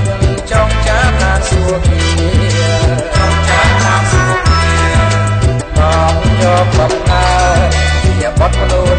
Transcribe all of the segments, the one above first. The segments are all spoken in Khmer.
ត់ចង់ចាំណាសួរគ្នាចង់ចាំណាសួរគ្នាមកយកបបតើជាបត់មនុស្ស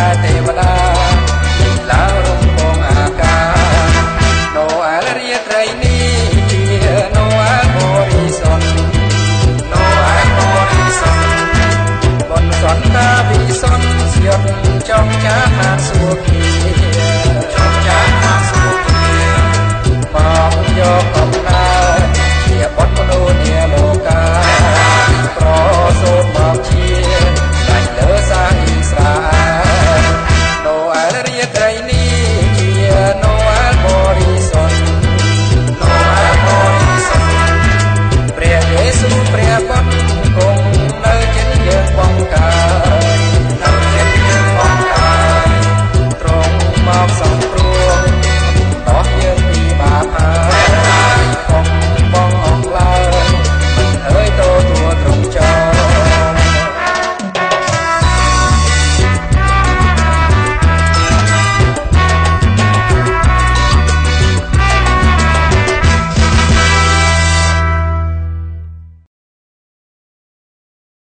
Friday.